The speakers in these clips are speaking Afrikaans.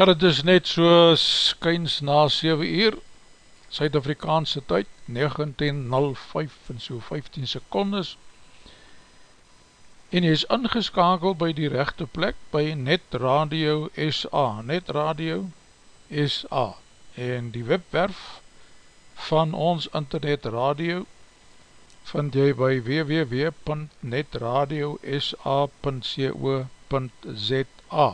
Ja, dit is net so skyns na 7 uur, Suid-Afrikaanse tyd, 19.05 en so 15 secondes, en jy is ingeskakeld by die rechte plek, by Net Radio SA, Net Radio SA, en die webwerf van ons internet radio, vind jy by www.netradiosa.co.za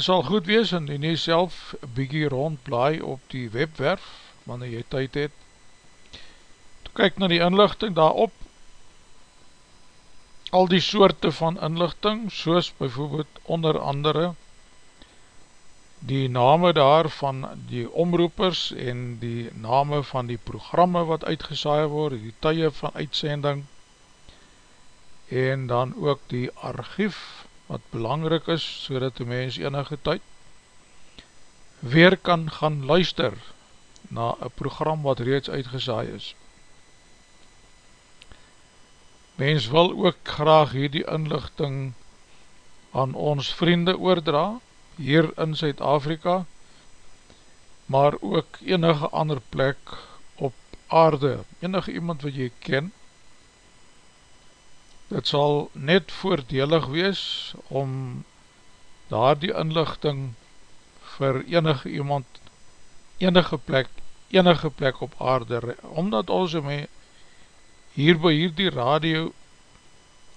Het sal goed wees en jy self bykie rondblaai op die webwerf, wanneer jy tyd het. To kyk na die inlichting daarop, al die soorte van inlichting, soos bijvoorbeeld onder andere die name daar van die omroepers en die name van die programme wat uitgesaai word, die tye van uitsending en dan ook die archief wat belangrik is, so dat die mens enige tyd weer kan gaan luister na een program wat reeds uitgesaai is. Mens wil ook graag hierdie inlichting aan ons vriende oordra, hier in Zuid-Afrika, maar ook enige ander plek op aarde, enige iemand wat jy ken, dit sal net voordelig wees om daar die inlichting vir enige iemand, enige plek, enige plek op aarde, omdat ons my hier by hier die radio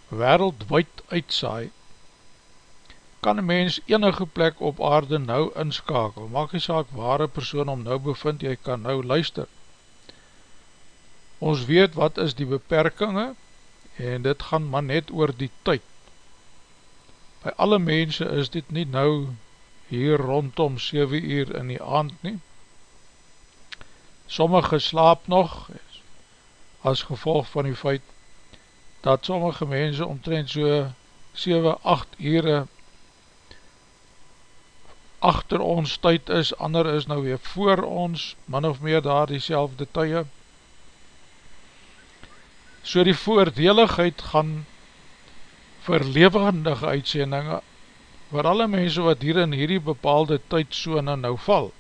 wereldwijd uitsaai, kan een mens enige plek op aarde nou inskakel, maak jy saak ware persoon om nou bevind, jy kan nou luister. Ons weet wat is die beperkinge, en dit gaan maar net oor die tyd. By alle mense is dit nie nou hier rondom 7 uur in die aand nie. Sommige slaap nog as gevolg van die feit dat sommige mense omtrent so 7, 8 ure achter ons tyd is, ander is nou weer voor ons, min of meer daar die selfde tye, So die voordeligheid gaan vir levendige uitsendinge vir alle mense wat hier in hierdie bepaalde tydzone nou val.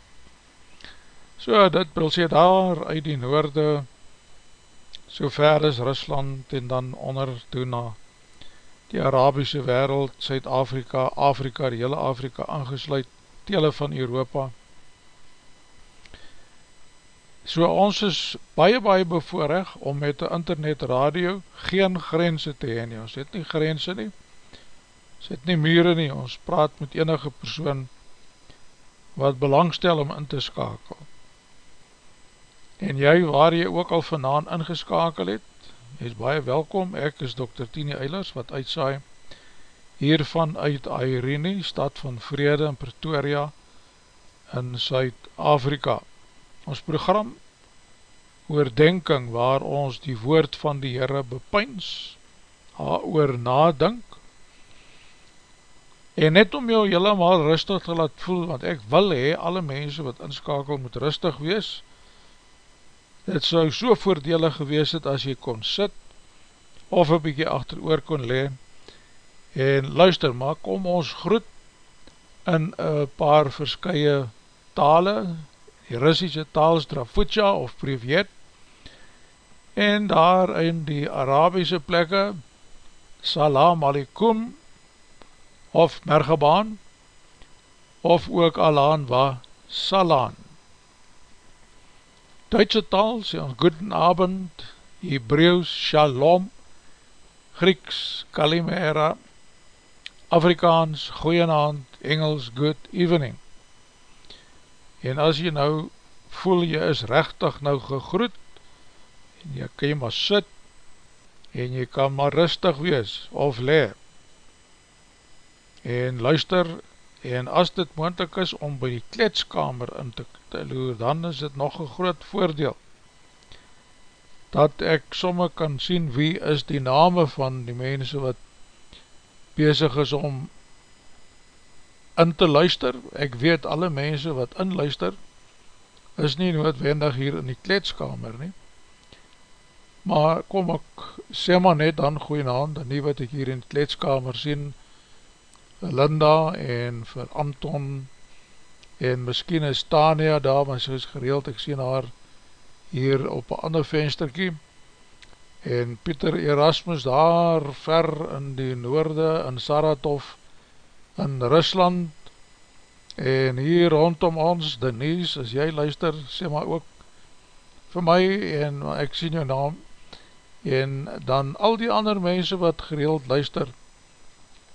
So dit wil sê daar uit die noorde so ver is Rusland en dan onder toe na die Arabische wereld, Suid-Afrika, Afrika, die hele Afrika aangesluit, dele van Europa, So ons is baie baie bevoorig om met die internet radio geen grense te heen nie. Ons het nie grense nie, ons het nie mure nie, ons praat met enige persoon wat belangstel om in te skakel. En jy waar jy ook al vanaan ingeskakel het, jy is baie welkom, ek is Dr. Tini Eilers wat uitsaai hiervan uit Airene, stad van Vrede in Pretoria in Suid-Afrika ons program oordenking waar ons die woord van die Heere bepyns, oor nadink, en net om jou helemaal rustig te laat voel, want ek wil hee, alle mense wat inskakel moet rustig wees, het sou so voordelig gewees het as jy kon sit, of een bykie achter oor kon le, en luister, maar kom ons groet in een paar verskye tale, die Russische taal Strafutja of Privet en daar in die Arabische plekke Salam Alikum of Mergebaan of ook Alaan wa Salaan. Duitse taal sê ons Guten Abend Hebreeuws Shalom Grieks Kalimera Afrikaans Goeienavond Engels Good Evening en as jy nou voel jy is rechtig nou gegroet, en jy kan jy maar sit, en jy kan maar rustig wees, of le, en luister, en as dit moendlik is om by die kletskamer in te, te loer, dan is dit nog een groot voordeel, dat ek somme kan sien wie is die name van die mense wat bezig is om in te luister, ek weet alle mense wat inluister, is nie noodwendig hier in die kletskamer nie, maar kom ek, sê maar net dan goeie naam, dan nie wat ek hier in die kletskamer sien, Linda en vir Anton, en miskien is Tania daar, maar sy is gereeld, ek sien haar hier op een ander vensterkie, en Pieter Erasmus daar ver in die noorde, in Saratov, in Rusland en hier rondom ons, Denise, as jy luister, sê maar ook vir my en ek sien jou naam en dan al die ander mense wat gereeld luister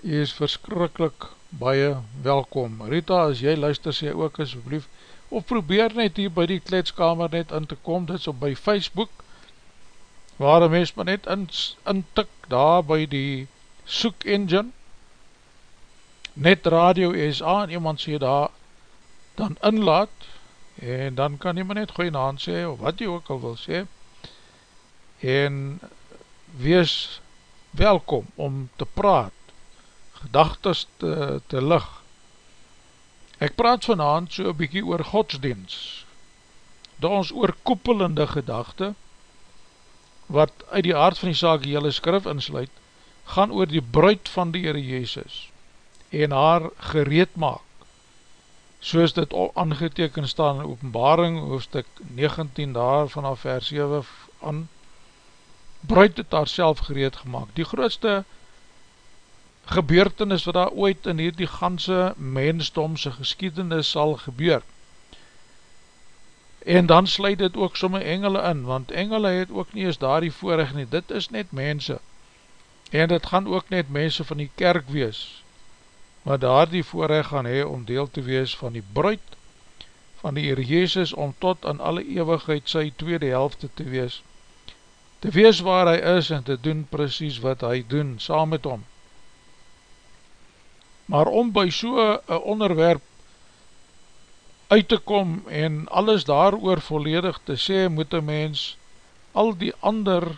jy is verskrikkelijk baie welkom. Rita, as jy luister, sê ook asjeblief, of probeer net hier by die kletskamer net in te kom, dit is op by Facebook, waar een mens maar net in, in daar by die soek engine, net radio SA, en iemand sê daar, dan inlaat, en dan kan maar net goeie naam sê, of wat jy ook al wil sê, en wees welkom om te praat, gedagtes te, te lig. Ek praat vanavond so bykie oor godsdienst, dat ons oorkoepelende gedachte, wat uit die aard van die saak die hele skrif insluit, gaan oor die bruid van die Heere Jezus, en haar gereed maak, soos dit aangeteken staan in openbaring, hoofstuk 19 daar vanaf vers 7 aan, bruid het haar self gereed gemaakt. Die grootste gebeurtenis wat daar ooit in hierdie ganse mensdomse geschiedenis sal gebeur. En dan sluit dit ook somme engele in, want engele het ook nie eens daar die voorrecht nie, dit is net mense. En dit gaan ook net mense van die kerk wees, wat daar die voorrecht gaan hee om deel te wees van die bruid van die Heer Jezus, om tot in alle eeuwigheid sy tweede helfte te wees, te wees waar hy is en te doen precies wat hy doen, saam met hom. Maar om by so een onderwerp uit te kom en alles daar oor volledig te sê, moet een mens al die ander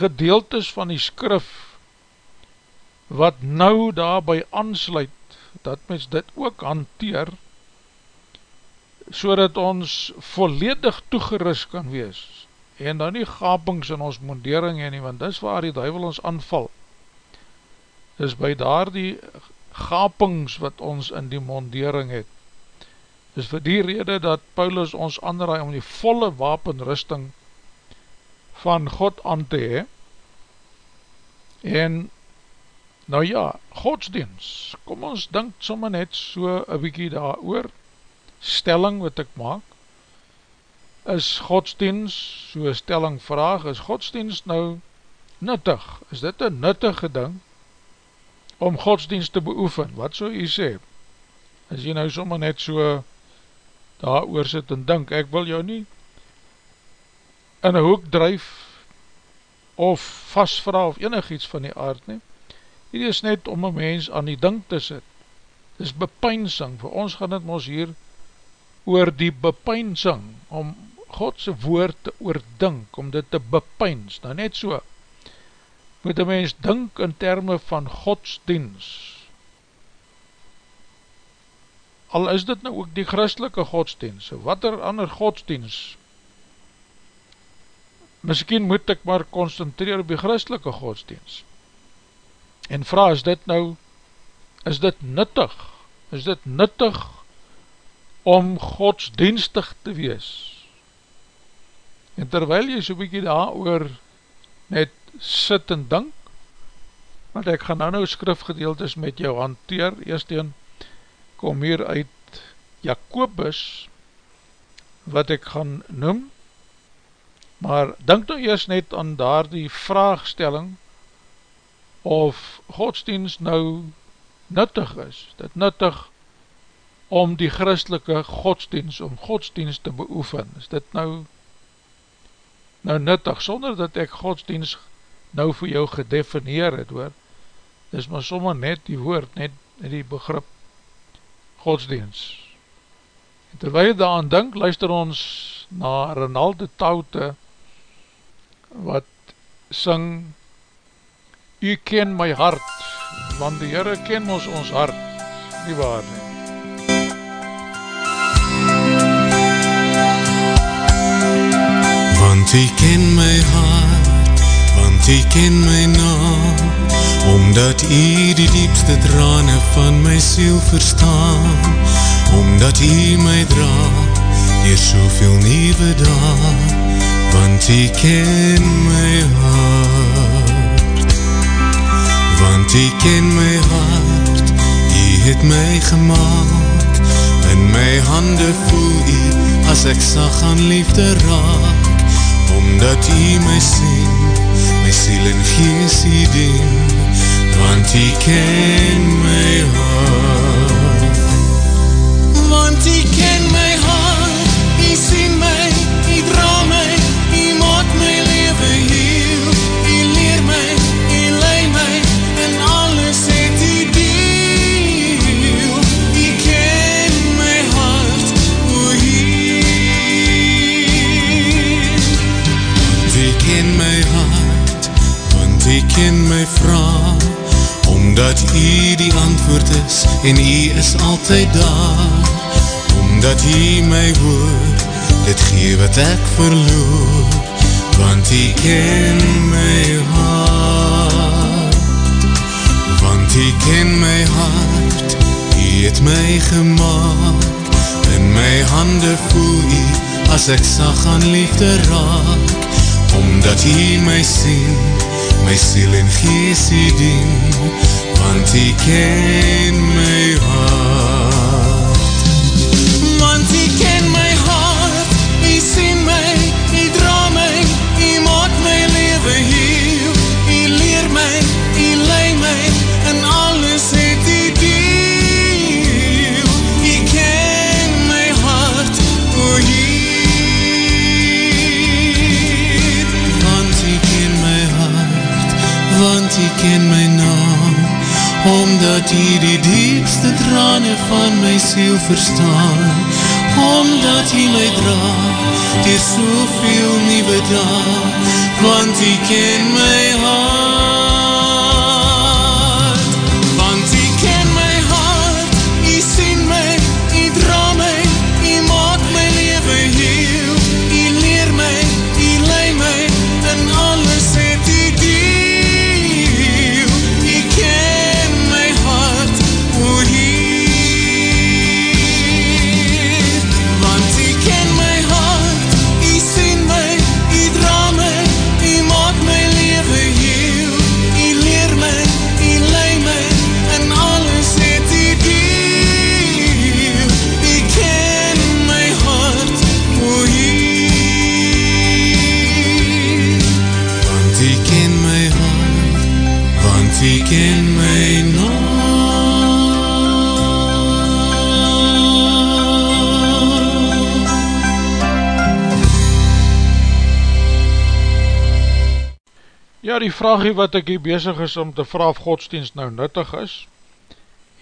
gedeeltes van die skrif wat nou daarby aansluit, dat mens dit ook hanteer, so dat ons volledig toegerust kan wees, en dan nie gapings in ons mondering en nie, want dis waar die duivel ons aanval, is by daar die gapings wat ons in die mondering het. Is vir die rede dat Paulus ons aanraai om die volle wapenrusting van God aan te hee. En, nou ja, godsdienst, kom ons denk somme net so een bykie daar oor, stelling wat ek maak, is godsdienst, so stelling vraag, is godsdienst nou nuttig? Is dit een nuttige ding? om godsdienst te beoefen, wat so jy sê, as jy nou sommer net so daar oor sit en dink, ek wil jou nie in een hoek drijf of vastvra of enig iets van die aard nie, hier is net om een mens aan die dink te sit, dit is bepynsing, vir ons gaan het ons hier oor die bepynsing, om Godse woord te oordink, om dit te bepyns, nou net so, moet een mens dink in termen van godsdienst. Al is dit nou ook die christelike godsdienst, wat er ander godsdienst? Misschien moet ek maar concentreer op die christelike godsdienst. En vraag, is dit nou, is dit nuttig? Is dit nuttig om godsdienstig te wees? En terwyl jy so'n bykie daar oor net sit en dink, want ek gaan nou nou skrifgedeeltes met jou hanteer, eerst een kom hier uit Jacobus, wat ek gaan noem, maar denk nou eerst net aan daar die vraagstelling, of godsdienst nou nuttig is, dit nuttig om die christelike godsdienst, om godsdienst te beoefen, is dit nou nou nuttig, sonder dat ek godsdienst nou vir jou gedefineer het hoor, dis maar sommer net die woord, net, net die begrip godsdienst. En terwijl jy daar aan denk, luister ons na Rinalde Taute, wat syng, U ken my hart, want die Heere ken ons ons hart, nie waar nie. Want U ken my hart, Jy ken my naam Omdat jy die diepste trane van my siel verstaan Omdat jy my dra Dier soveel nieuwe daan Want jy ken my hart Jy ken my hart Jy het my gemaakt In my hande voel jy As ek sag aan liefde raak. Omdat jy my sien my siel en gees die dien, want U ken my hart. Want U ken omdat U die antwoord is, en U is altyd daar. Omdat U my hoor, dit gee wat ek verloor, want U ken my hart. Want U ken my hart, U het my gemaakt, in my hande voel U, as ek sag aan liefde raak, omdat U my sien, my siel en gees U dien, want U ken my hart. Want U ken my hart, U sien my, U dra my, U maak my lewe heel, U leer my, U lei my, en alles het U deel. U ken my hart, o Heer. Want U ken my hart, want U ken my omdat U die diepste trane van my siel verstaan, omdat U my dra, dier soveel nieuwe dae, want U ken my hart. Ja, die vraagie wat ek hier bezig is om te vraag of godsdienst nou nuttig is,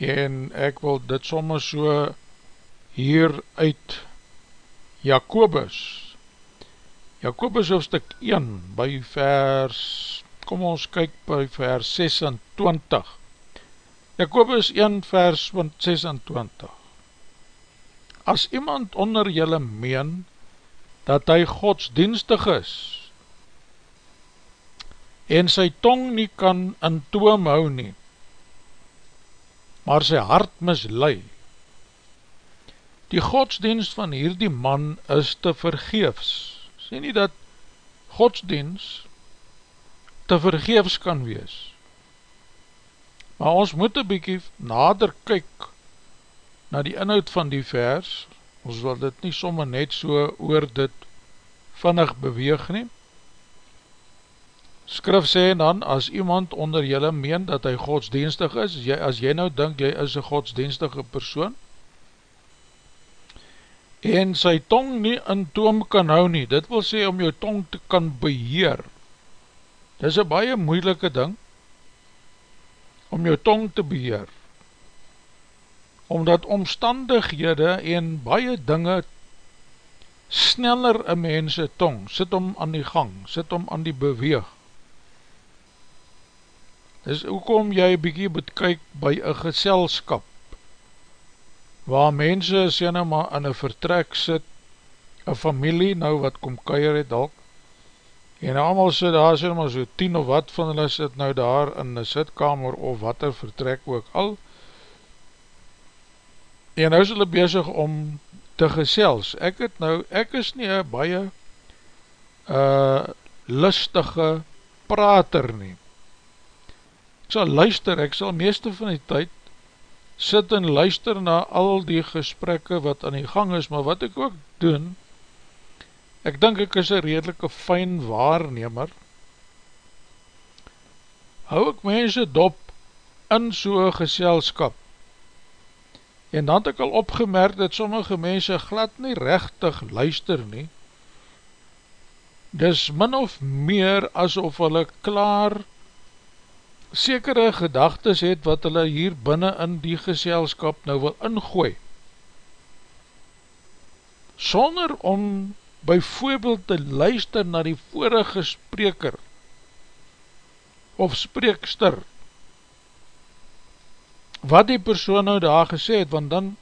en ek wil dit soms so hier uit Jacobus, Jacobus hoofdstuk 1 by vers, kom ons kyk by vers 26, Jacobus 1 vers 26, As iemand onder julle meen, dat hy godsdienstig is, en sy tong nie kan in toom hou nie, maar sy hart mislui. Die godsdienst van hierdie man is te vergeefs. Sê nie dat godsdienst te vergeefs kan wees. Maar ons moet een bykie nader kyk na die inhoud van die vers, ons wil dit nie somme net so oor dit vinnig beweeg neem, Skrif sê dan, as iemand onder julle meen dat hy godsdienstig is, jy, as jy nou dink jy is een godsdienstige persoon, en sy tong nie in toom kan hou nie, dit wil sê om jou tong te kan beheer, dit is een baie moeilike ding, om jou tong te beheer, omdat omstandighede en baie dinge sneller een mense tong, sit om aan die gang, sit om aan die beweeg, is hoekom jy bykie moet kyk by een geselskap, waar mense sê nou maar in een vertrek sit, een familie nou wat kom keier het dalk, en allemaal sit daar sê nou maar so tien of wat van hulle sit nou daar in een sitkamer of wat er vertrek ook al, en nou is hulle bezig om te gesels, ek het nou, ek is nie een baie uh, lustige prater nie, ek sal luister, ek sal meeste van die tyd sit en luister na al die gesprekke wat aan die gang is, maar wat ek ook doen, ek dink ek is een redelike fijn waarnemer, hou ek mense dop in so'n geselskap. En dan het ek al opgemerk dat sommige mense glad nie rechtig luister nie. Dis min of meer asof hulle klaar sekere gedagtes het wat hulle hier binnen in die geselskap nou wil ingooi. Sonder om byvoorbeeld te luister na die vorige spreker of spreekster wat die persoon nou daar gesê het, want dan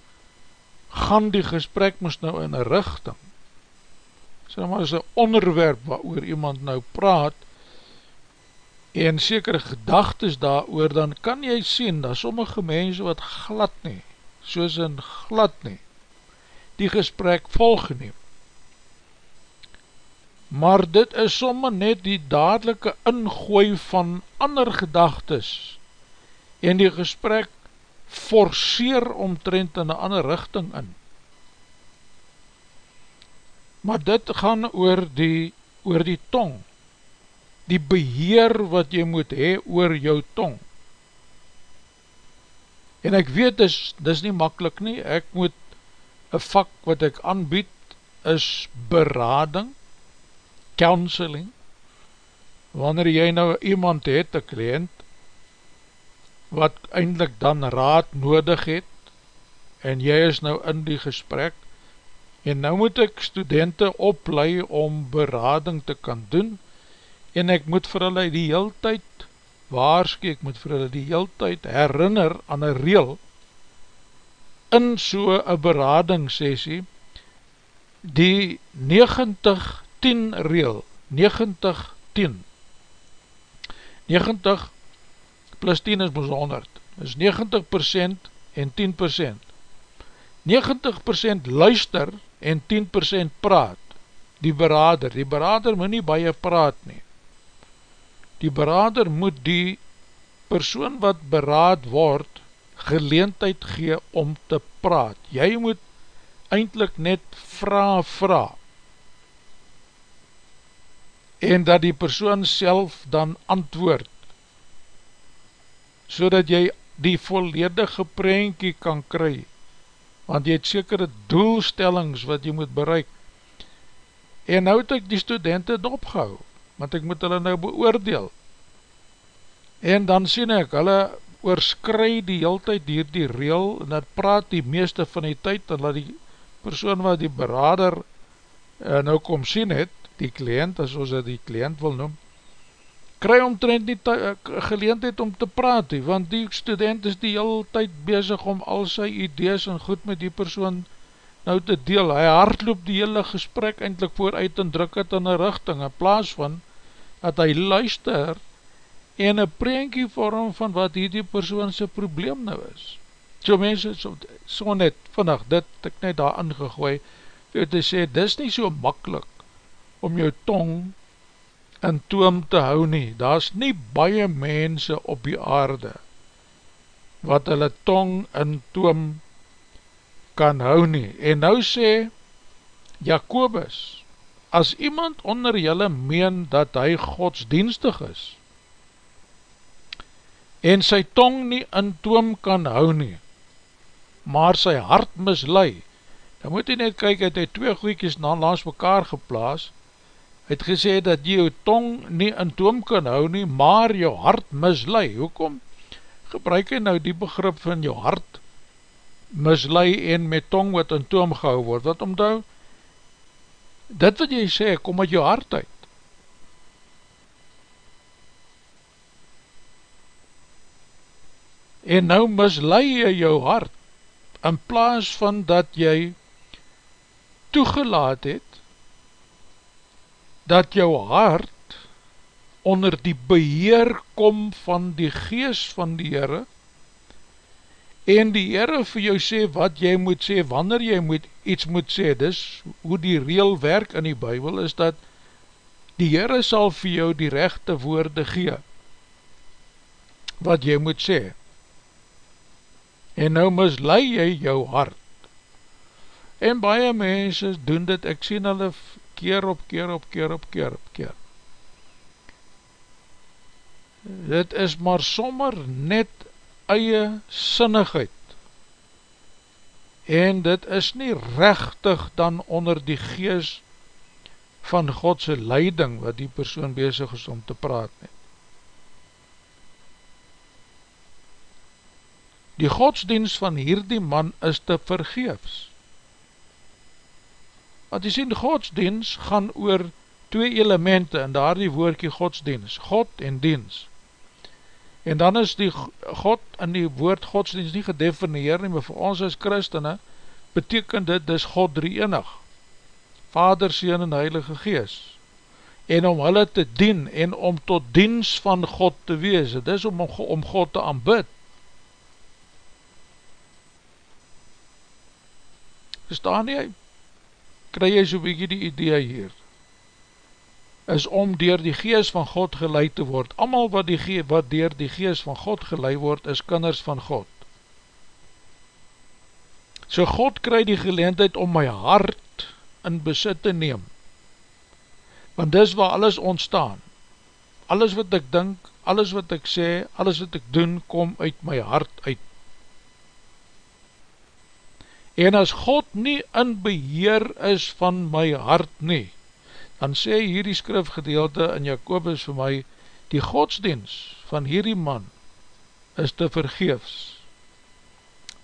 gaan die gesprek moest nou in een richting. Sê maar, is een onderwerp wat oor iemand nou praat, en sekere gedagtes daar dan kan jy sien, dat sommige mense wat glad nie, soos in glad nie, die gesprek volgeneem. Maar dit is somme net die dadelike ingooi van ander gedagtes, en die gesprek forceer omtrent in een ander richting in. Maar dit gaan oor die, oor die tong, die beheer wat jy moet hee oor jou tong. En ek weet, dis, dis nie makkelijk nie, ek moet, een vak wat ek aanbied, is berading, counseling, wanneer jy nou iemand het, een kliënt, wat eindelijk dan raad nodig het, en jy is nou in die gesprek, en nou moet ek studenten oplei om berading te kan doen, en ek moet vir hulle die heel tyd waarske, ek moet vir hulle die heel tyd herinner aan een reel in so een beradingssessie die 90-10 reel 90-10 90 plus 10 is ons 100 is 90% en 10% 90% luister en 10% praat die berader, die berader moet nie baie praat nie die berader moet die persoon wat beraad word geleentheid gee om te praat. Jy moet eindelijk net vraag vraag en dat die persoon self dan antwoord. So dat jy die volledige prentjie kan kry. Want jy het sekere doelstellings wat jy moet bereik. En nou het ek die studenten opgehou want ek moet hulle nou beoordeel. En dan sien ek, hulle oorskry die heel tyd hier die reel, en dat praat die meeste van die tyd, en dat die persoon wat die berader uh, nou kom sien het, die kliënt, as ons die kliënt wil noem, kry omtrent nie uh, geleentheid om te praat, want die student is die heel tyd bezig om al sy idees en goed met die persoon nou te deel, hy hardloop die hele gesprek eindelijk vooruit en druk het in een richting, in plaas van dat hy luister en een prentjie vorm van wat hier die persoon sy probleem nou is. So mense, so, so net vannig, dit ek net daar ingegooi, vir te sê, dis nie so makkelijk om jou tong in toom te hou nie, daar is nie baie mense op die aarde, wat hulle tong in toom kan hou nie. En nou sê Jacobus, as iemand onder julle meen dat hy godsdienstig is, en sy tong nie in toom kan hou nie, maar sy hart mislui, dan moet hy net kyk, het hy twee goeikies na langs mekaar geplaas, het gesê dat jy jou tong nie in toom kan hou nie, maar jou hart mislui. Hoekom gebruik hy nou die begrip van jou hart mislui en met tong wat in toom gehou word, wat omdou, dit wat jy sê, kom uit jou hart uit. En nou mislui jy jou hart, in plaas van dat jy toegelaat het, dat jou hart onder die beheer kom van die gees van die Heere, en die Heere vir jou sê wat jy moet sê, wanneer jy moet iets moet sê, dis hoe die reel werk in die Bijbel, is dat die Heere sal vir jou die rechte woorde gee, wat jy moet sê, en nou mislui jy jou hart, en baie mense doen dit, ek sien hulle keer op keer op keer op keer op keer, dit is maar sommer net eie sinnigheid en dit is nie rechtig dan onder die gees van Godse leiding wat die persoon bezig is om te praat nie. Die godsdienst van hierdie man is te vergeefs. Want jy sien, godsdienst gaan oor twee elemente in daar die woordkie godsdienst, God en dienst. En dan is die God in die woord godsdienst nie gedefinieer nie, maar vir ons as christene beteken dit dis God drie enig, Vader, Seen en Heilige Gees. En om hulle te dien en om tot dienst van God te wees, dit is om, om God te aanbid. Verstaan jy? Kry jy so'n bykie die idee hier? Is om dier die gees van God geleid te word. Amal wat, die wat dier die gees van God geleid word, is kinders van God. So God kry die geleendheid om my hart in besit te neem. Want dis waar alles ontstaan. Alles wat ek dink, alles wat ek sê, alles wat ek doen, kom uit my hart uit. En as God nie in beheer is van my hart nie, dan sê hierdie skrifgedeelte in Jacobus vir my, die godsdienst van hierdie man is te vergeefs.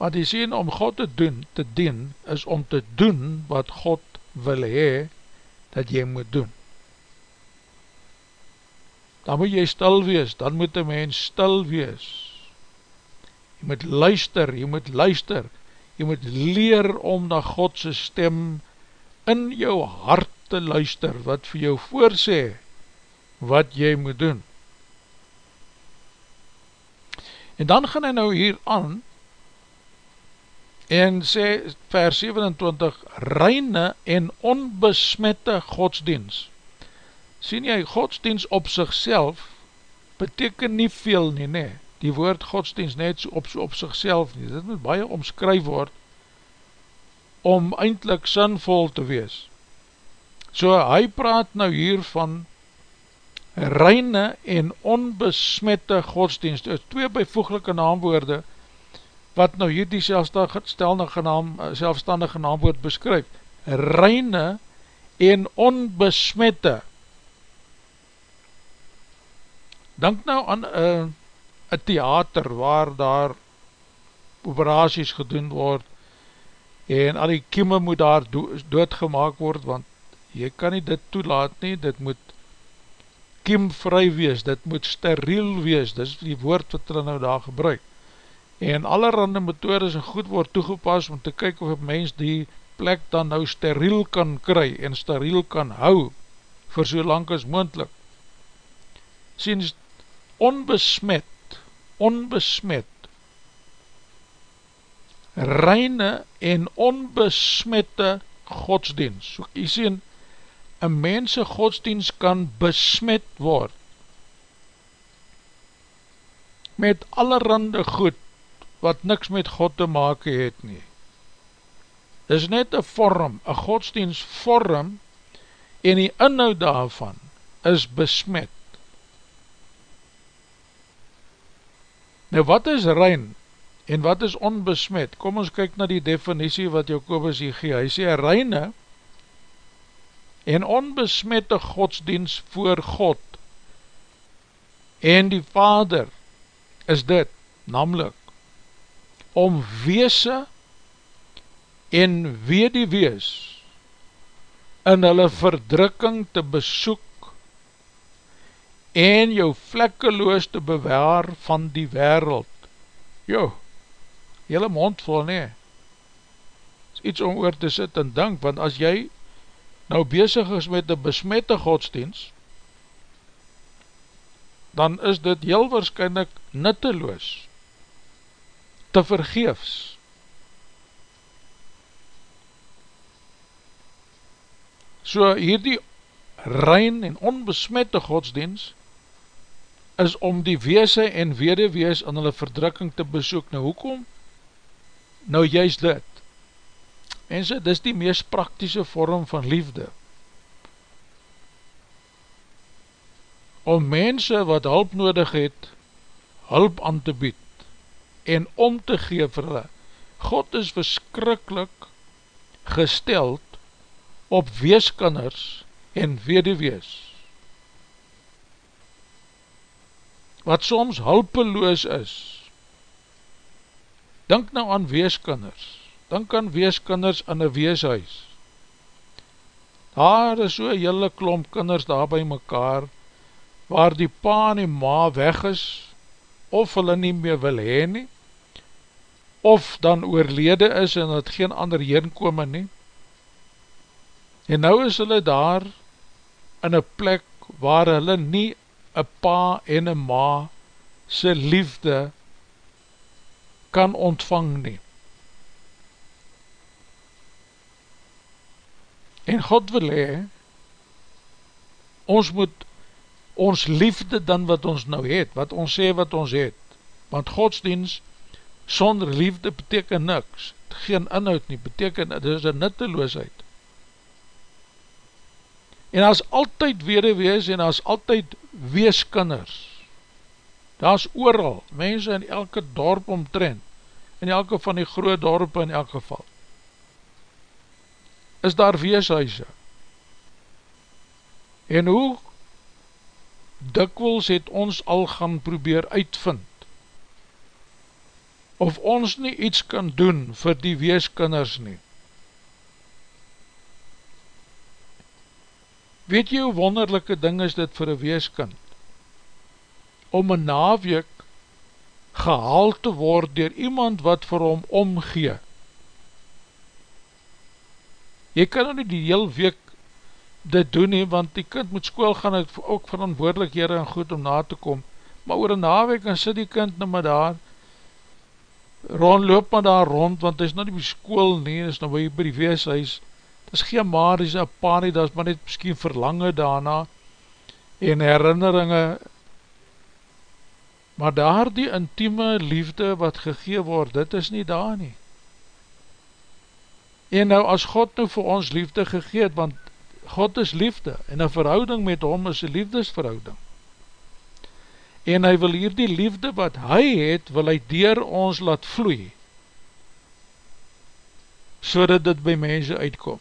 Wat die sien om God te doen, te dien, is om te doen wat God wil hee, dat jy moet doen. Dan moet jy stil wees, dan moet die mens stil wees. Jy moet luister, jy moet luister, jy moet leer om na Godse stem in jou hart te luister, wat vir jou voorsê, wat jy moet doen. En dan gaan hy nou hier aan, en sê vers 27, reine en onbesmette godsdienst. Sien jy, godsdienst op sigself, beteken nie veel nie, nee. Die woord godsdienst net so op, so op sigself nie. Dit moet baie omskryf word, om eindelijk sinvol te wees. So hy praat nou hier van reine en onbesmette godsdienst. Is twee bijvoeglike naamwoorde wat nou hier die selfstandige, naam, selfstandige naamwoord beskryf. Reine en onbesmette. Denk nou aan een theater waar daar operaties gedoen word en al die kieme moet daar doodgemaak word, want jy kan nie dit toelaat nie, dit moet kiemvry wees, dit moet steriel wees, dit is die woord wat hulle nou daar gebruik. En allerhande methodes en goed word toegepas om te kyk of een mens die plek dan nou steriel kan kry en steriel kan hou vir so lang as moendlik. Sien, onbesmet, onbesmet, reine en onbesmette godsdienst. So, jy sien, een mense godsdienst kan besmet word met allerhande goed wat niks met God te make het nie. Dit is net een vorm, een godsdienst vorm en die inhoud daarvan is besmet. Nou wat is rein en wat is onbesmet? Kom ons kyk na die definitie wat Jacobus hier gee. Hy sê, reine en onbesmette godsdienst voor God en die Vader is dit, namelijk om weese en wediwees in hulle verdrukking te besoek en jou vlekkeloos te bewaar van die wereld. Jo, hele mond vol nie. is iets om oor te sit en denk, want as jy nou bezig is met die besmette godsdienst, dan is dit heel waarschijnlijk nutteloos, te vergeefs. So hierdie rein en onbesmette godsdienst, is om die weese en wederwees aan hulle verdrukking te besoek. Nou hoekom? Nou juist dit. Mense, dis die meest praktische vorm van liefde. Om mense wat hulp nodig het, hulp aan te bied. en om te gee vir hulle. God is verskrikkelijk gesteld op weeskanners en wedewees. Wat soms hulpeloos is. Denk nou aan weeskanners. Denk aan weeskanners in een weeshuis. Daar is so jylle klomp kinders daar by mekaar, waar die pa en die ma weg is, of hulle nie meer wil heen nie, of dan oorlede is en het geen ander heenkome nie. En nou is hulle daar in een plek waar hulle nie een pa en een ma sy liefde kan ontvang nie. En God wil hee, ons moet ons liefde dan wat ons nou het, wat ons sê wat ons het, want godsdienst sonder liefde beteken niks, geen inhoud nie, beteken, dit is een nutteloosheid. En as altyd wederwees en as altyd weeskinders, daar is ooral, mense in elke dorp omtrent, in elke van die groot dorp in elk geval, is daar weeshuise. En hoe dikwels het ons al gaan probeer uitvind of ons nie iets kan doen vir die weeskinders nie. Weet jy hoe wonderlijke ding is dit vir een weeskind? Om een naweek gehaal te word dier iemand wat vir hom omgee. Jy kan nou nie die heel week dit doen nie, want die kind moet school gaan, het ook verantwoordelikhede en goed om na te kom, maar oor een naweek dan sit die kind nou maar daar, rond, loop maar daar rond, want hy is nou nie by school nie, hy is nou by, die weeshuis, dit is geen maar, dit is een paar nie, dat is maar net miskien verlange daarna, en herinneringe, maar daar die intieme liefde wat gegee word, dit is nie daar nie. En nou as God nou vir ons liefde gegeet, want God is liefde en een verhouding met hom is een liefdesverhouding. En hy wil hier die liefde wat hy het, wil hy dier ons laat vloei, so dat dit by mense uitkom.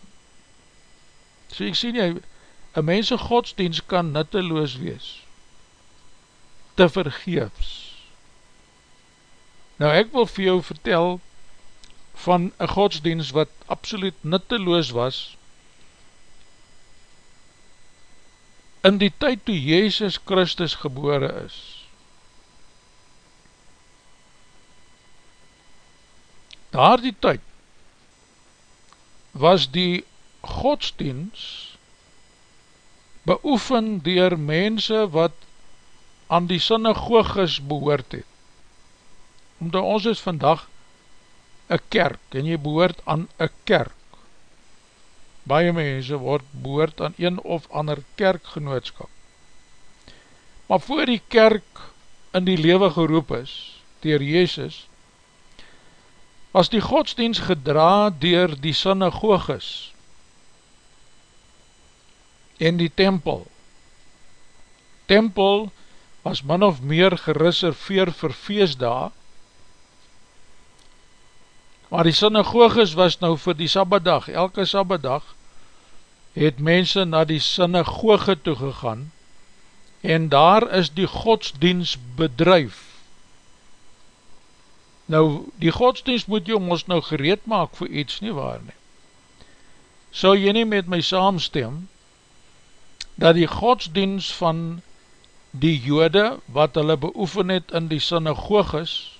So ek sê nie, een mense godsdienst kan nutteloos wees, te vergeefs. Nou ek wil vir jou vertel, van een godsdienst wat absoluut nutteloos was, in die tyd toe Jezus Christus gebore is. Daar die tyd was die godsdienst beoefen dier mense wat aan die synagoges behoort het. Omdat ons is vandag een kerk en jy behoort aan een kerk baie mense word behoort aan een of ander kerkgenootskap. Maar voor die kerk in die lewe geroep is, dier Jezus, was die godsdienst gedra dier die synagoges en die tempel. Tempel was min of meer gereserveer vir feestdaag, maar die synagoges was nou vir die sabbadag, elke sabbadag, het mense na die synagoge toe gegaan en daar is die godsdienst bedrijf. Nou, die godsdienst moet jy ons nou gereed maak vir iets nie waar nie. So jy nie met my saamstem, dat die godsdienst van die jode, wat hulle beoefen het in die synagoges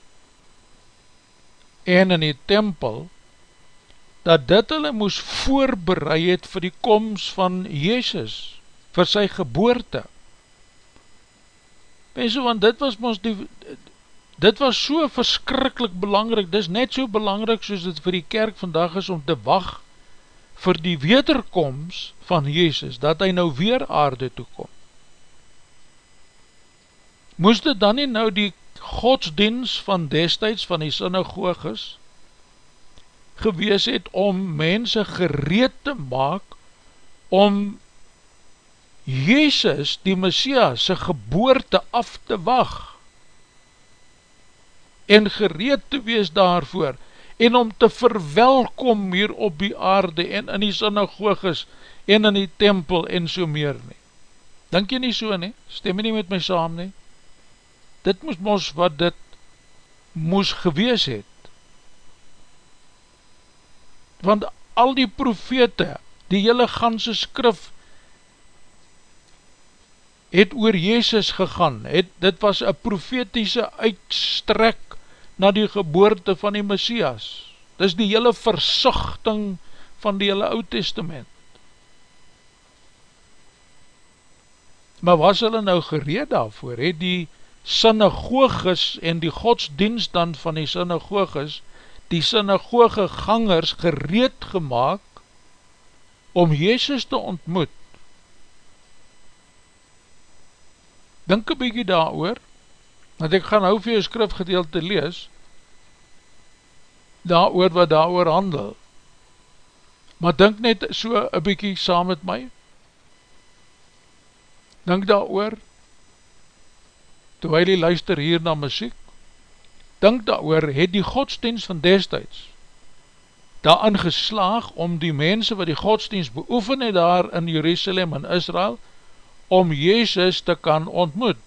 en in die tempel, dat dit hulle moes voorbereid het vir die komst van Jezus, vir sy geboorte. Mense, want dit was ons die, dit was so verskrikkelijk belangrijk, dit is net so belangrijk soos dit vir die kerk vandag is om te wacht vir die wederkomst van Jezus, dat hy nou weer aarde toekom. Moest dit dan nie nou die godsdienst van destijds van die synagoges, gewees het om mense gereed te maak om Jezus, die Messias, sy geboorte af te wacht en gereed te wees daarvoor, en om te verwelkom hier op die aarde, en in die synagoges, en in die tempel, en so meer nie. Denk jy nie so nie? Stem jy nie met my saam nie? Dit moes mos wat dit moes gewees het. Want al die profete, die hele ganse skrif, het oor Jezus gegaan, het, dit was een profetiese uitstrek na die geboorte van die Messias. Dit is die hele versichting van die hele oud testament. Maar was hulle nou gereed daarvoor? Het die synagoges en die godsdienst dan van die synagoges, die synagoge gangers gereed gemaakt om Jezus te ontmoet? Dink een bykie daar oor, want ek gaan nou vir jou skrifgedeelte lees, daar oor wat daar oor handel. Maar dink net so een bykie saam met my. Dink daar oor, terwijl jy luister hier na muziek, dink daar oor, het die godsdienst van destijds daarin geslaag om die mense wat die godsdienst beoefen het daar in Jerusalem en Israel, om Jezus te kan ontmoet.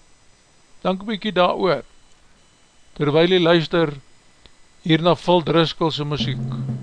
Dank bykie daar oor, terwijl jy luister hier na Vul Driskelse muziek. Ja,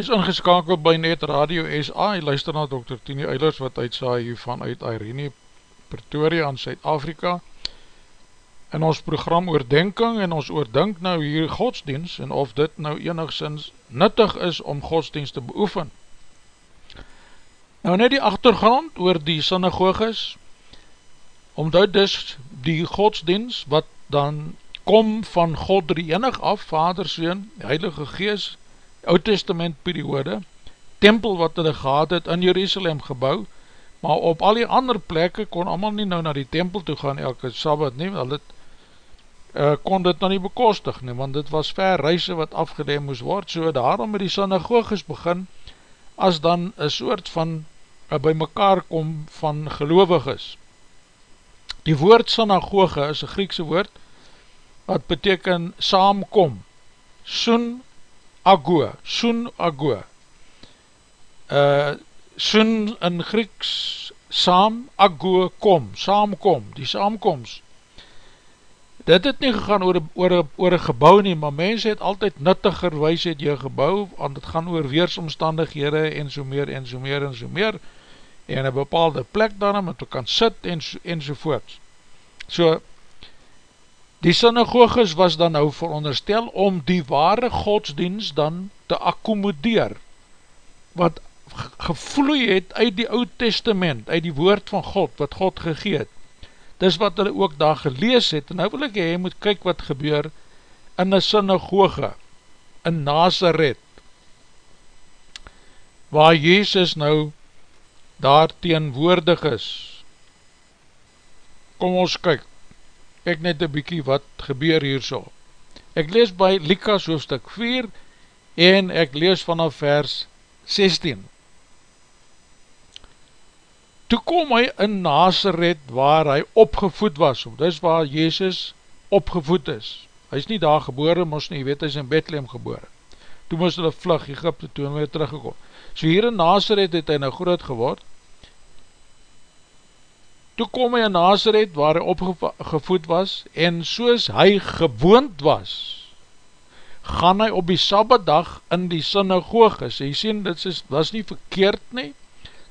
is ingeskakeld by Net Radio SA, hy luister na Dr. Tini Eilers wat uitsaai hier vanuit Irene, Pretoria in Suid-Afrika in ons program oordenking en ons oordink nou hier godsdienst en of dit nou enigszins nuttig is om godsdienst te beoefen. Nou net die achtergrond oor die synagoges, omdat dus die godsdienst wat dan kom van God die enig af, Vader, Seun, Heilige Gees, Oud Testament periode, tempel wat hulle gehad het in Jerusalem gebouw, maar op al die ander plekke kon allemaal nie nou na die tempel toe gaan elke Sabbat nie, want het uh, kon dit nou nie bekostig nie, want dit was ver reise wat afgeleid moes word, so daarom met die synagoges begin, as dan een soort van uh, by mekaar kom van gelovig is. Die woord synagoge is een Griekse woord, wat beteken saamkom, soen ago, soen ago, uh, soen in Grieks, saam, ago, kom, saamkom, die saamkomst, dit het nie gegaan oor, oor, oor een gebouw nie, maar mense het altyd nuttiger wees het jy gebouw, want het gaan oor weersomstandighede en so meer en so meer en so meer, en een bepaalde plek daarom, en te kan sit en so, en so voort. So, die synagoges was dan nou veronderstel om die ware godsdienst dan te akkomodeer, wat gevloei het uit die oud testament, uit die woord van God, wat God gegeet, dis wat hulle ook daar gelees het, en nou wil ek jy moet kyk wat gebeur in een synagoge, in Nazareth, waar Jezus nou daar teenwoordig is. Kom ons kyk, ek net een bykie wat gebeur hier so. Ek lees by Likas hoofdstuk 4 en ek lees vanaf vers 16. Toe kom hy in Nazareth waar hy opgevoed was, want dis waar Jezus opgevoed is. Hy is nie daar gebore, moes nie, weet hy is in Bethlehem gebore. Toe moes hulle vlug Egypte toe en weer teruggekom. So hier in Nazareth het hy nou groot geword. Toe kom hy in Nazareth waar hy opgevoed was en soos hy gewoond was, gaan hy op die Sabbatdag in die synagoge. So jy sien, dit is, was nie verkeerd nie,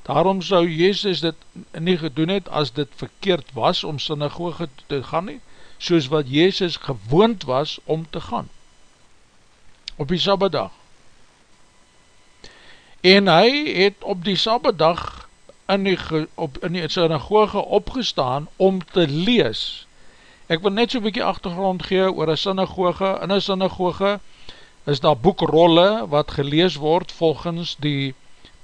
Daarom sou Jezus dit nie gedoen het as dit verkeerd was om synagoge te gaan nie, soos wat Jezus gewoond was om te gaan. Op die Sabbadag. En hy het op die Sabbadag in die, op, in die synagoge opgestaan om te lees. Ek wil net so'n bykie achtergrond gee oor een synagoge. In een synagoge is daar boekrolle wat gelees word volgens die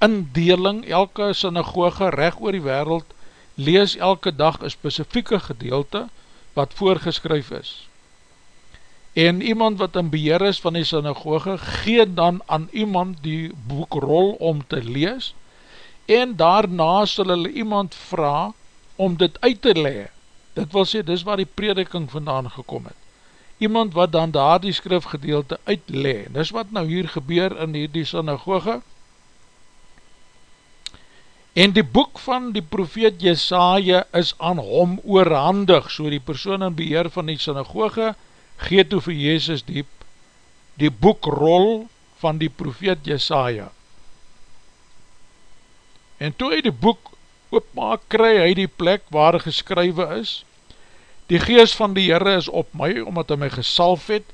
indeling, elke synagoge recht oor die wereld, lees elke dag een specifieke gedeelte wat voorgeskryf is. En iemand wat in beheer is van die synagoge, gee dan aan iemand die boekrol om te lees, en daarna sal hulle iemand vraag om dit uit te lee. Dit wil sê, dis waar die prediking vandaan gekom het. Iemand wat dan daar die skrifgedeelte uitlee. Dis wat nou hier gebeur in die, synagoge, En die boek van die profeet Jesaja is aan hom oorhandig, so die persoon in beheer van die synagoge, geet toe vir Jezus die, die boekrol van die profeet Jesaja. En toe hy die boek oopmaak, kry hy die plek waar geskrywe is, die geest van die Heere is op my, omdat hy my gesalf het,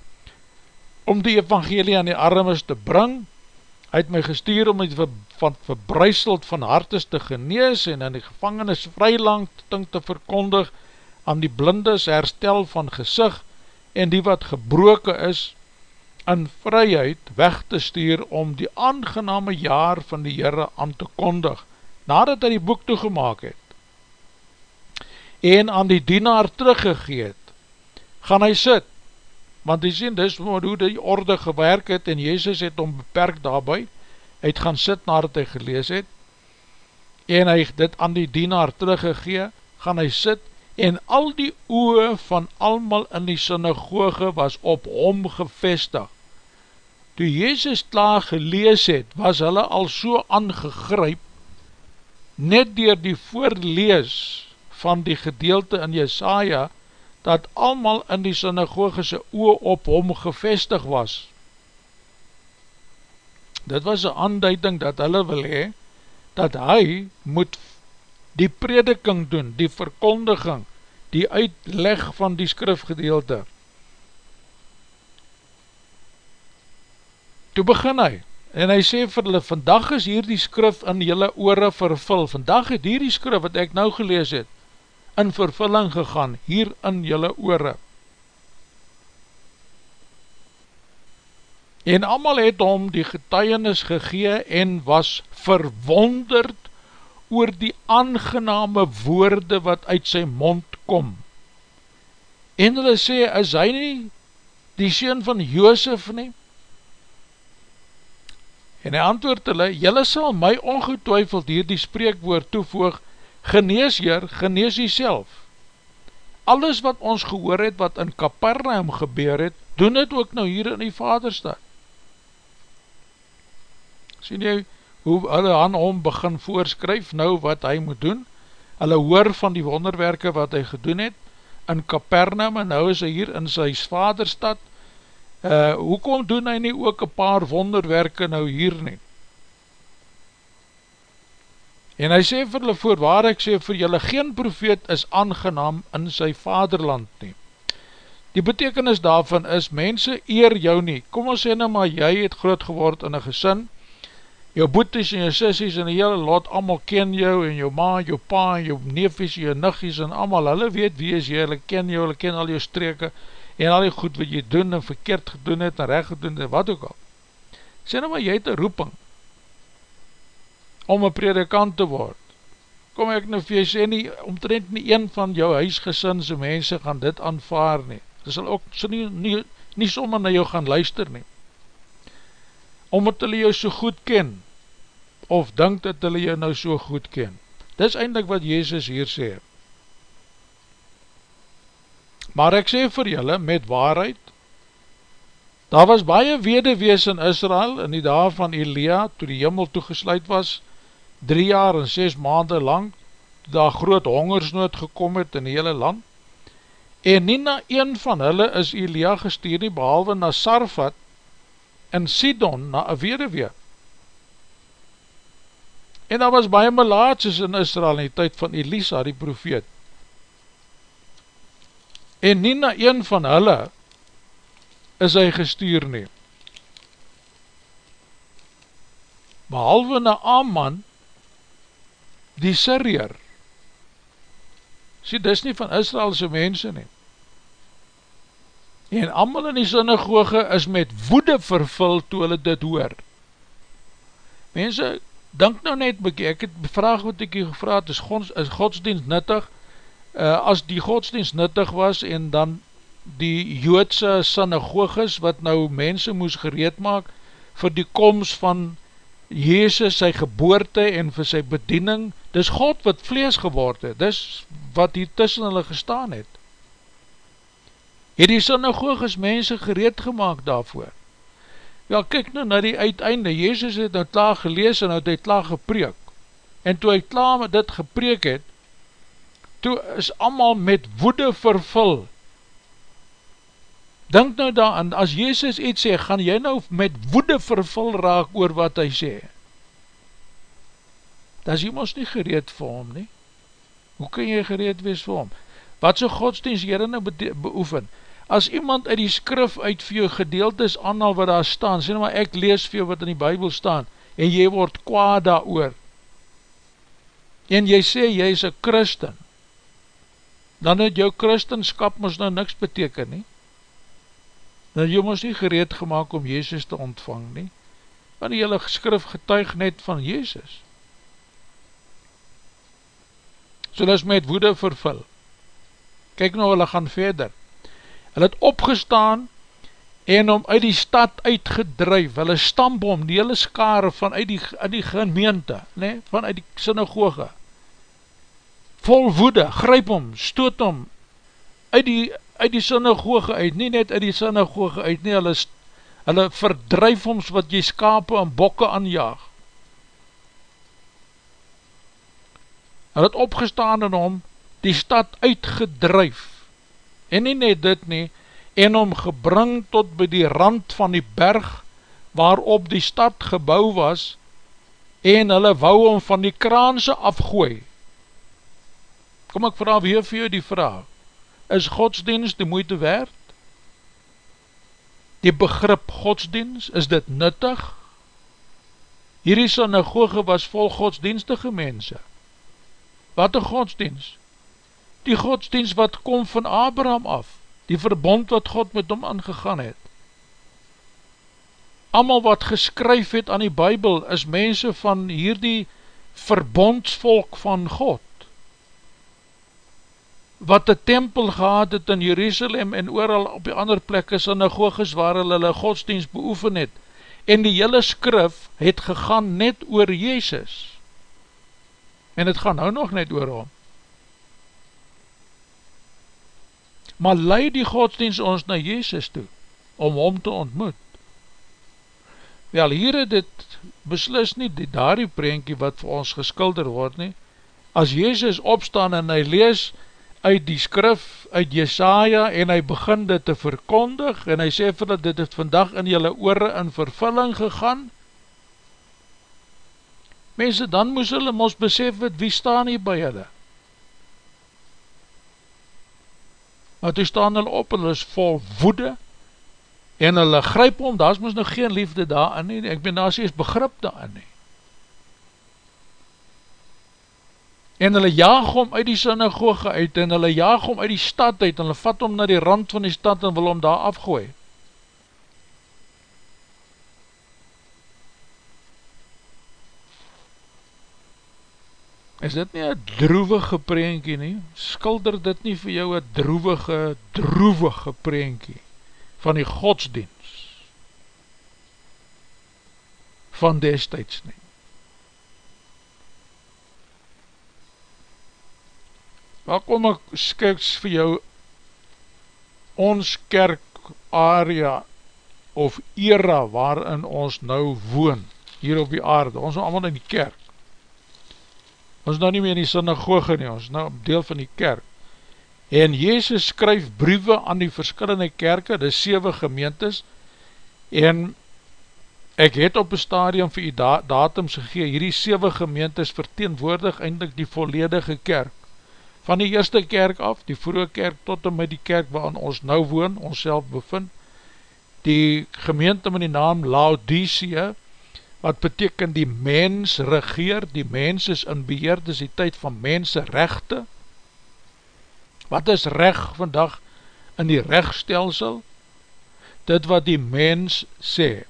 om die evangelie aan die armes te bring, hy het my gestuur om die van verbruiseld van hartes te genees en in die gevangenis vrylang te verkondig aan die blindes herstel van gezig en die wat gebroken is in vryheid weg te stuur om die aangename jaar van die Heere aan te kondig nadat hy die boek toegemaak het en aan die dienaar teruggegeet gaan hy sit. Want die sien, dis hoe die orde gewerk het, en Jezus het om beperk daarby, hy het gaan sit nadat hy gelees het, en hy dit aan die dienaar teruggegee, gaan hy sit, en al die oe van almal in die synagoge was op hom gevestig. Toe Jezus klaar gelees het, was hulle al so aangegryp, net dier die voorlees van die gedeelte in Jesaja, dat allemaal in die synagogese oor op hom gevestig was. Dit was een aanduiding dat hulle wil hee, dat hy moet die prediking doen, die verkondiging, die uitleg van die skrifgedeelte. Toe begin hy, en hy sê vir hulle, vandag is hier die skrif in jylle oore vervul, vandag het hier die skrif wat ek nou gelees het, in vervulling gegaan, hier in jylle oore. En allemaal het om die getuienis gegee en was verwonderd oor die aangename woorde wat uit sy mond kom. En hulle sê, is hy nie die sien van Joosef nie? En hy antwoord hulle, jylle sal my ongetwijfeld hier die spreekwoord toevoeg, genees hier, genees jy self. Alles wat ons gehoor het, wat in Kapernaum gebeur het, doen het ook nou hier in die vaderstad. Sien jy, hoe hulle aan hom begin voorskryf, nou wat hy moet doen, hulle hoor van die wonderwerke wat hy gedoen het, in Kapernaum, en nou is hy hier in sy vaderstad, uh, hoekom doen hy nie ook een paar wonderwerke nou hier nie? En hy sê vir hulle voorwaar, ek sê vir julle, geen profeet is aangenaam in sy vaderland nie. Die betekenis daarvan is, mense eer jou nie. Kom ons sê nou maar, jy het groot geword in een gesin, jou boetes en jou sissies en die hele lot, allemaal ken jou en jou ma, jou pa en jou neefies en jou niggies en allemaal, hulle weet wie is jy, hulle ken jou, hulle ken al jou streke, en al die goed wat jy doen en verkeerd gedoen het en recht gedoen het, wat ook al. Sê nou maar, jy het een roeping om een predikant te word. Kom ek nou vir jy sê nie, omtrent nie een van jou huisgesinse mense gaan dit aanvaar nie. Dit sal ook so nie, nie, nie sommer na jou gaan luister nie. Omdat hulle jou so goed ken, of denk dat hulle jou nou so goed ken. Dit is eindelijk wat Jezus hier sê. Maar ek sê vir julle met waarheid, daar was baie wedewees in Israel in die dag van Elia, toe die jimmel toegesluit was, drie jaar en ses maanden lang, daar groot hongersnood gekom het in die hele land, en nie na een van hulle is Elia gestuur nie, behalwe na Sarfat en Sidon, na een wedewee. En daar was baie melaatses in Israel in die tyd van Elisa, die profeet, en nie na een van hulle is hy gestuur nie. Behalve na Aman, die Syriër. Sê, dis nie van Israelse mense nie. En amal in die synagoge is met woede vervul toe hulle dit hoor. Mense, denk nou net, ek het vraag wat ek hier gevraag, is, gods, is godsdienst nuttig? Uh, as die godsdienst nuttig was en dan die joodse synagoges wat nou mense moes gereed maak vir die komst van Jezus, sy geboorte en vir sy bediening, dis God wat vlees geword het, dis wat hier tussen hulle gestaan het. Het die synagoges mense gereed gemaakt daarvoor? Ja, kyk nou na die uiteinde, Jezus het nou klaar gelees en het het klaar gepreek, en toe hy klaar met dit gepreek het, toe is allemaal met woede vervul. Denk nou daaran, as Jezus iets sê, gaan jy nou met woede vervul raak oor wat hy sê? Dat is jy ons nie gereed vir hom nie. Hoe kan jy gereed wees vir hom? Wat so godsdienst jy nou beoefen? As iemand uit die skrif uit vir jou gedeeltes aanhaal wat daar staan, sê nou maar ek lees vir jou wat in die bybel staan, en jy word kwaad daar oor. En jy sê jy is een christen, dan het jou christenskap ons nou niks beteken nie. Dan jy ons nie gereed gemaakt om Jezus te ontvang nie, want die hele skrif getuig net van Jezus. So dat is met woede vervul. Kyk nou, hulle gaan verder. Hulle het opgestaan en om uit die stad uitgedruif, hulle stambom, die hele skare van uit die, uit die gemeente, nee, van uit die synagoge, vol woede, gryp hom, stoot hom, uit die, uit die synagoge uit, nie net uit die synagoge uit, nie, hulle, hulle verdryf homs wat jy skape en bokke aanjaag. Hulle het opgestaan en hom die stad uitgedryf, en nie net dit nie, en hom gebring tot by die rand van die berg, waarop die stad gebouw was, en hulle wou hom van die kraanse afgooi, Kom ek vraag weer vir jou die vraag, is godsdienst die moeite werd? Die begrip godsdienst, is dit nuttig? Hierdie synagoge was vol godsdienstige mense. Wat een godsdienst? Die godsdienst wat kom van Abraham af, die verbond wat God met hom aangegaan het. Amal wat geskryf het aan die Bijbel is mense van hierdie verbondsvolk van God wat die tempel gehad het in Jerusalem en ooral op die ander plekke synagoges waar hulle hulle godsdienst beoefen het. En die hele skrif het gegaan net oor Jezus. En het gaan nou nog net oor hom. Maar leid die godsdienst ons na Jezus toe om hom te ontmoet. Wel hier het dit beslis nie die daarie prentjie wat vir ons geskilder word nie. As Jezus opstaan en hy lees uit die skrif, uit Jesaja, en hy begin dit te verkondig, en hy sê vir dat dit het vandag in jylle oore in vervulling gegaan, mense, dan moes hulle ons besef het, wie staan hier by hulle? Maar toe staan hulle op, hulle is vol woede, en hulle gryp om, daar is moes nog geen liefde daar in nie, ek ben daar sê is begrip daar in nie, en hulle jaag hom uit die synagoge uit, en hulle jaag hom uit die stad uit, en hulle vat hom na die rand van die stad, en wil hom daar afgooi. Is dit nie een droevige preenkie nie? Skulder dit nie vir jou een droevige, droevige preenkie van die godsdienst van destijds nie? Waar kom ek skiks vir jou ons kerk area of era waarin ons nou woon, hier op die aarde, ons is allemaal in die kerk. Ons is nou nie meer in die synagoge nie, ons is nou deel van die kerk. En Jezus skryf briewe aan die verskillende kerke, die 7 gemeentes, en ek het op een stadium vir die datums gegeen, hierdie 7 gemeentes verteenwoordig eindelijk die volledige kerk van die eerste kerk af, die vroege kerk tot en met die kerk waarin ons nou woon, ons self bevind, die gemeente met die naam Laodicea, wat beteken die mens regeer, die mens is in beheer, dis die tyd van mense rechte, wat is recht vandag in die rechtstelsel, dit wat die mens sê,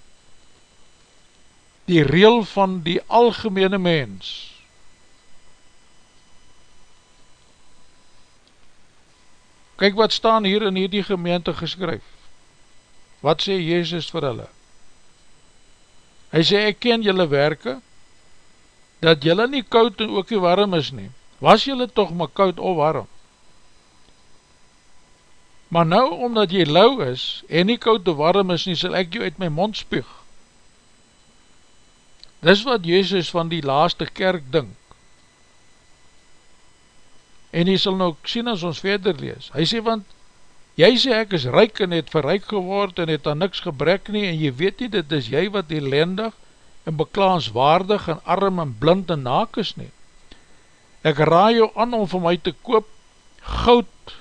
die reel van die algemene mens, Kyk wat staan hier in hierdie gemeente geskryf. Wat sê Jezus vir hulle? Hy sê, ek ken julle werke, dat julle nie koud en ook nie warm is nie. Was julle toch maar koud of warm? Maar nou, omdat jy lauw is, en nie koud of warm is nie, sal ek jou uit my mond spuug. Dis wat Jezus van die laaste kerk dink. En jy sal nou sien as ons verder lees. Hy sê, want jy sê ek is ryk en het verryk geword en het aan niks gebrek nie en jy weet nie, dit is jy wat elendig en beklaanswaardig en arm en blind en naak is nie. Ek raai jou aan om vir my te koop goud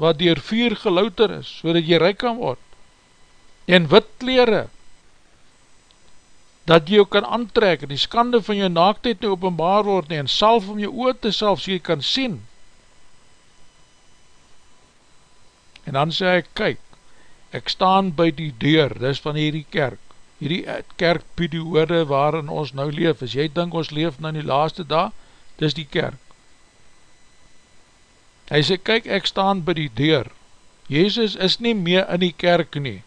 wat dier vuur gelouter is, so dat jy ryk kan word. En wit kleren, dat jy jou kan aantrek en die skande van jou naaktheid nie openbaar word nie en salf om jou oor te salf so jy kan sien En dan sê ek, kyk, ek staan by die deur, dis van hierdie kerk, hierdie kerkperiode waarin ons nou leef, as jy dink ons leef na die laaste dag, dis die kerk. Hy sê, kyk, ek staan by die deur, Jezus is nie meer in die kerk nie.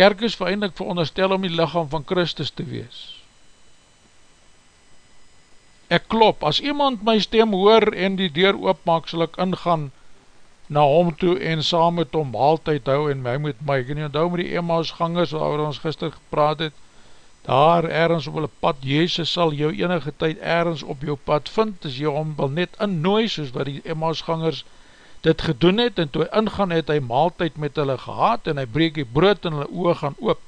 Kerk is vereindig veronderstel om die lichaam van Christus te wees. Ek klop, as iemand my stem hoor en die deur oopmaak, sal ek ingaan na hom toe en saam met hom maaltijd hou en my met my. Ek nie onthou met die Emmaus gangers waar ons gister gepraat het, daar ergens op hulle pad, Jezus sal jou enige tyd ergens op jou pad vind, as jy hom wil net innooi, soos wat die Emmaus gangers dit gedoen het, en toe hy ingaan het, hy maaltijd met hulle gehad, en hy breek die brood en hulle oog gaan oop.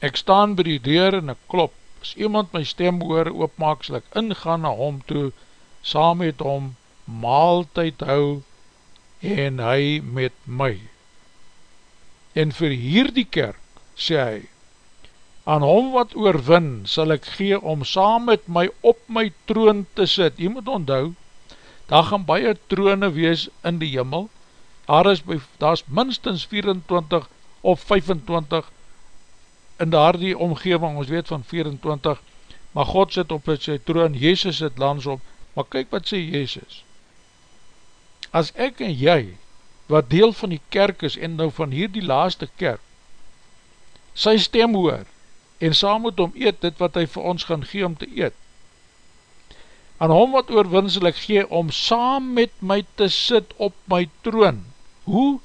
Ek staan by die deur en ek klop, as iemand my stem hoor oopmaak, sal ek ingaan na hom toe, saam met hom maaltijd hou en hy met my. En vir hierdie kerk, sê hy, aan hom wat oorwin, sal ek gee om saam met my op my troon te sit. Jy moet onthou, daar gaan baie troone wees in die jimmel, daar is, daar is minstens 24 of 25 in daar die omgeving, ons weet van 24, maar God sit op sy troon, Jezus sit langs op, maar kyk wat sê Jezus, as ek en jy, wat deel van die kerk is, en nou van hier die laaste kerk, sy stem hoor, en saam met hom eet dit wat hy vir ons gaan gee om te eet, aan hom wat oorwinsel ek gee, om saam met my te sit op my troon, hoe?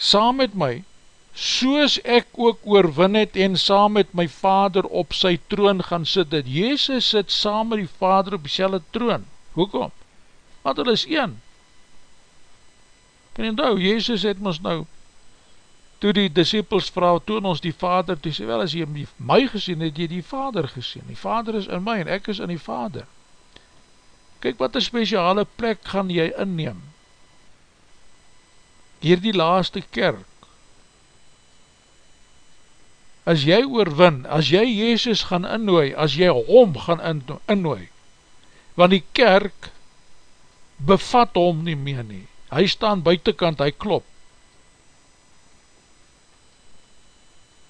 Saam met my, soos ek ook oorwin het en saam met my vader op sy troon gaan sit, dat Jezus sit saam met die vader op die troon. Hoekom? Want hulle is een. En nou, Jezus het ons nou, toe die disciples vraag, toon ons die vader, toe sê wel, as jy my gesien het, jy die vader gesien. Die vader is in my en ek is in die vader. Kijk wat een speciale plek gaan jy inneem. Hier die laaste kerk, as jy oorwin, as jy Jezus gaan innooi, as jy hom gaan innooi, want die kerk bevat hom nie meer nie, hy staan buitenkant, hy klop,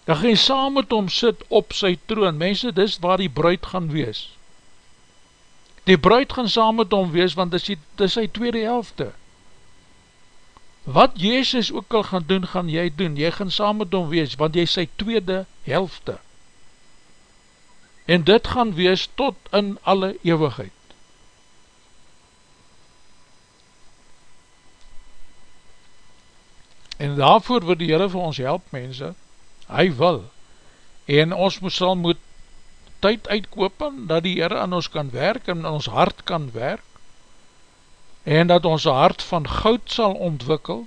dan gaan jy saam met hom sit op sy troon, mense, dis waar die bruid gaan wees, die bruid gaan saam met hom wees, want dis, die, dis sy tweede helfte, wat Jezus ook al gaan doen, gaan jy doen, jy gaan saam met hom wees, want jy sy tweede helfte, en dit gaan wees tot in alle eeuwigheid. En daarvoor wil die Heere vir ons help, mense, hy wil, en ons moet sal moet tyd uitkopen, dat die Heere aan ons kan werk, en ons hart kan werk, en dat ons hart van goud sal ontwikkel,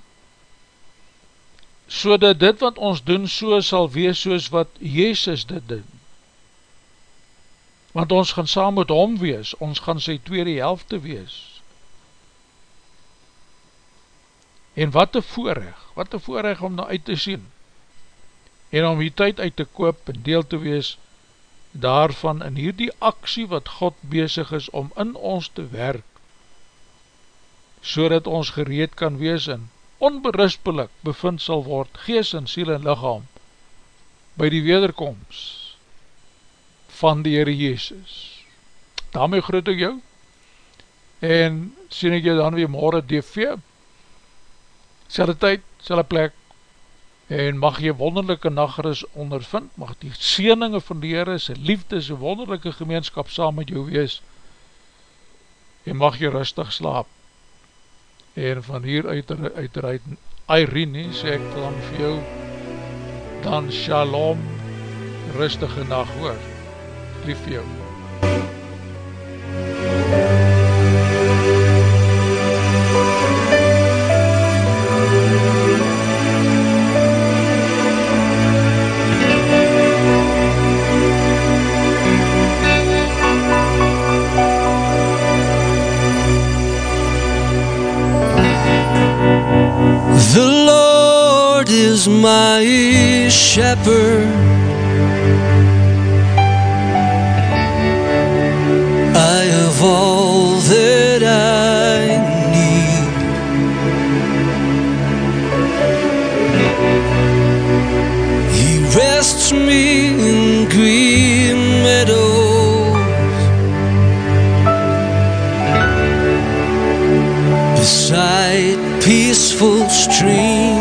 so dat dit wat ons doen so sal wees soos wat Jezus dit doen. Want ons gaan saam met hom wees, ons gaan sy tweede helfte wees. En wat een voorrecht, wat een voorrecht om nou uit te sien, en om die tyd uit te koop en deel te wees daarvan in hierdie aksie wat God bezig is om in ons te werk, so dat ons gereed kan wees en onberispelik bevind sal word, gees en siel en lichaam, by die wederkomst van die Heere Jezus. Daarmee groet ek jou, en sien ek jou dan weer morgen DV, selde tyd, selde plek, en mag jy wonderlijke nageris ondervind, mag die sieninge van die Heere, sy liefde, sy wonderlijke gemeenskap saam met jou wees, en mag jy rustig slaap, en van hier uit, uit, Irene sê ek dan vir jou dan shalom rustige nacht hoor. Lief vir jou my shepherd. I have all that I need. He rests me in green meadows beside peaceful streams.